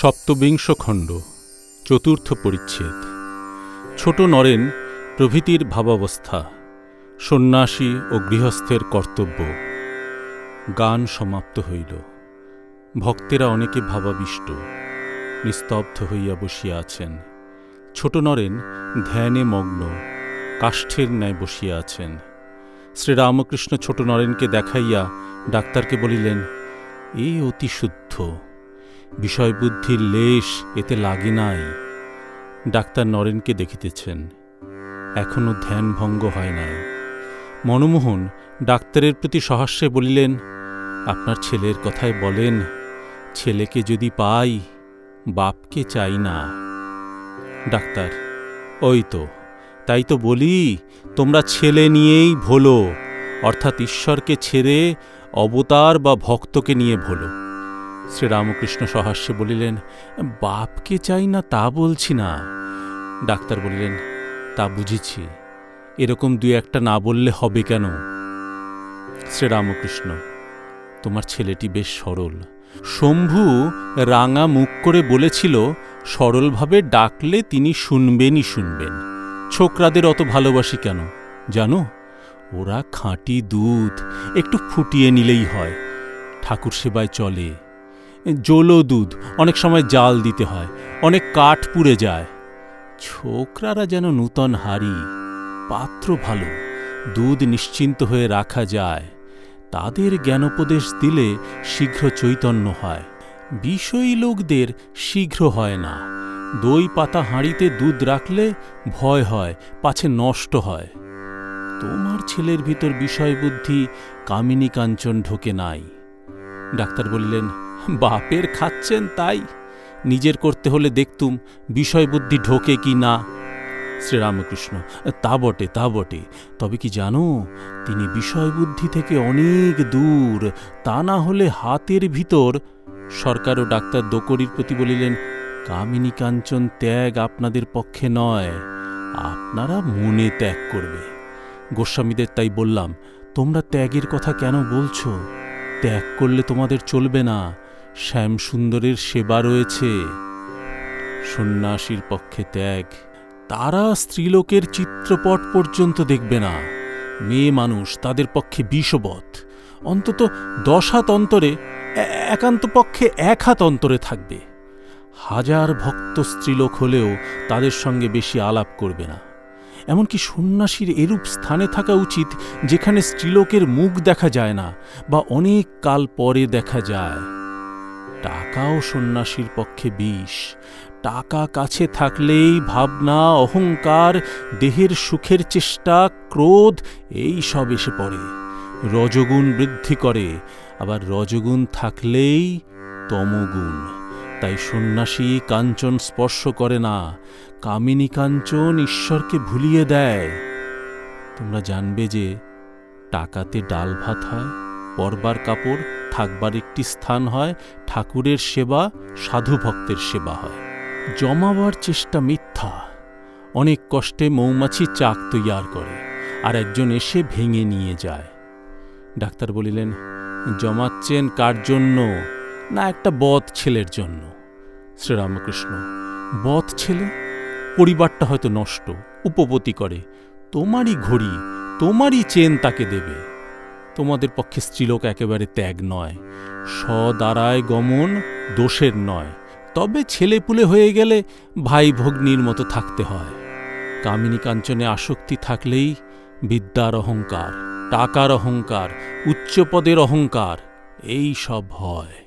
সপ্তবিংশ খণ্ড, চতুর্থ পরিচ্ছেদ। ছোট নরেন প্রভৃতির ভাবাবস্থা, সন্ন্যাসী ও গৃহস্থের কর্তব্য। গান সমাপ্ত হইল। ভক্তেরা অনেকে ভাবাবিষ্ট, নিস্তব্ধ হইয়া বসিয়া আছেন। ছোট নরেন ধ্যানে মগ্ন, কাষ্ঠের ন্যায় বসিয়া আছেন। শ্রীরামকৃষ্ণ ছোট নরেনকে দেখাইয়া ডাক্তারকে বলিলেন, এ অতি শুদ্ধ বিষয়বুদ্ধির লেশ এতে লাগে নাই। ডাক্তার নরেনকে দেখিতেছেন এখনও ধ্যানভঙ্গ হয় নাই। মনমোহন ডাক্তারের প্রতি সহাস্যে বলিলেন, আপনার ছেলের কথায় বলেন, ছেলেকে যদি পাই, বাপকে চাই না। ডাক্তার, ওই তো, তাই তো বলি, তোমরা ছেলে নিয়েই ভোলো, অর্থাৎ ঈশ্বরকে ছেড়ে অবতার বা ভক্তকে নিয়ে ভোলো। শ্রীরামকৃষ্ণ সহাস্যে বলিলেন বাপকে চাই না তা বলছি না? ডাক্তার বলিলেন, তা বুঝেছি। এরকম দুই একটা না বললে হবে কেন? শ্রীরামকৃষ্ণ, তোমার ছেলেটি বেশ সরল। শম্ভু রাঙা মুখ করে বলেছিল, সরলভাবে ডাকলে তিনি শুনবেনই শুনবেন। ছোকরাদের অত ভালোবাসি কেন? জানো? ওরা খাঁটি দুধ, একটু ফুটিয়ে নিলেই হয়। ঠাকুর সেবায় চলে। জলো দুধ, অনেক সময় জাল দিতে হয়, অনেক কাঠ পুড়ে যায়। ছোকরারা যেন নূতন হাড়ি, পাত্র ভালো, দুধ নিশ্চিন্ত হয়ে রাখা যায়। তাদের জ্ঞানোপদেশ দিলে শীঘ্র চৈতন্য হয়। বিষয়ী লোকদের শীঘ্র হয় না। দই পাতা হাঁড়িতে দুধ রাখলে ভয় হয়, পাছে নষ্ট হয়। তোমার ছেলের ভিতর বিষয়বুদ্ধি কামিনী কাঞ্চন ঢোকে নাই। ডাক্তার বললেন বাপের খাচ্ছেন তাই। নিজের করতে হলে দেখতুম বিষয়বুদ্ধি ঢোকে কি না। শ্রীরামকৃষ্ণ, তা বটে তা বটে। তবে কি জানো, তিনি বিষয়বুদ্ধি থেকে অনেক দূর। তা না হলে হাতের ভিতর সরকার ও ডাক্তার দোকরির প্রতি বলিলেন, কামিনী কাঞ্চন, ত্যাগ আপনাদের পক্ষে নয়। আপনারা মনে ত্যাগ করবে। গোস্বামীদের তাই বললাম, তোমরা ত্যাগের কথা কেন বলছো? ত্যাগ করলে তোমাদের চলবে না। শ্যামসুন্দরের সেবা রয়েছে। সন্ন্যাসীর পক্ষে ত্যাগ। তারা স্ত্রীলোকের চিত্রপট পর্যন্ত দেখবে না। মেয়ে মানুষ তাদের পক্ষে বিষবৎ। অন্তত দশ হাত অন্তরে একান্ত পক্ষে এক হাত অন্তরে থাকবে। হাজার ভক্ত স্ত্রীলোক হলেও তাদের সঙ্গে বেশি আলাপ করবে না। এমনকি সন্ন্যাসীর এরূপ স্থানে থাকা উচিত যেখানে স্ত্রীলোকের মুখ দেখা যায় না বা অনেক কাল পরে দেখা যায়। টাকাও সন্ন্যাসীর পক্ষে বিষ। টাকা কাছে থাকলেই ভাবনা, অহংকার, দেহের সুখের চেষ্টা, ক্রোধ, এই সব এসে পড়ে। রজগুণ বৃদ্ধি করে, আবার রজগুণ থাকলেই তমগুণ। তাই সন্ন্যাসী কাঞ্চন স্পর্শ করে না। কামিনী কাঞ্চন ঈশ্বরকে ভুলিয়ে দেয়। তোমরা জানবে যে টাকাতে ডাল ভাত হয়, পরবার কাপড় থাকবার একটি স্থান হয়, ঠাকুরের সেবা সাধু ভক্তের সেবা হয়। জমাবার চেষ্টা মিথ্যা। অনেক কষ্টে মৌমাছি চাক তৈয়ার করে, আর একজন এসে ভেঙে নিয়ে যায়। ডাক্তার বলিলেন, জমাচ্ছেন কার জন্য? না একটা বধ ছেলের জন্য? শ্রীরামকৃষ্ণ, বধ ছেলে? পরিবারটা হয়তো নষ্ট, উপপতি করে। তোমারই ঘড়ি, তোমারই চেন তাকে দেবে। তোমাদের পক্ষে স্ত্রীলোক একেবারে ত্যাগ নয়, সদারায় গমন দোষের নয়। তবে ছেলেপুলে হয়ে গেলে ভাই ভগ্নির মতো থাকতে হয়। কামিনী কাঞ্চনে আসক্তি থাকলেই বিদ্যার অহংকার, টাকার অহংকার, উচ্চপদের অহংকার, এই সব হয়।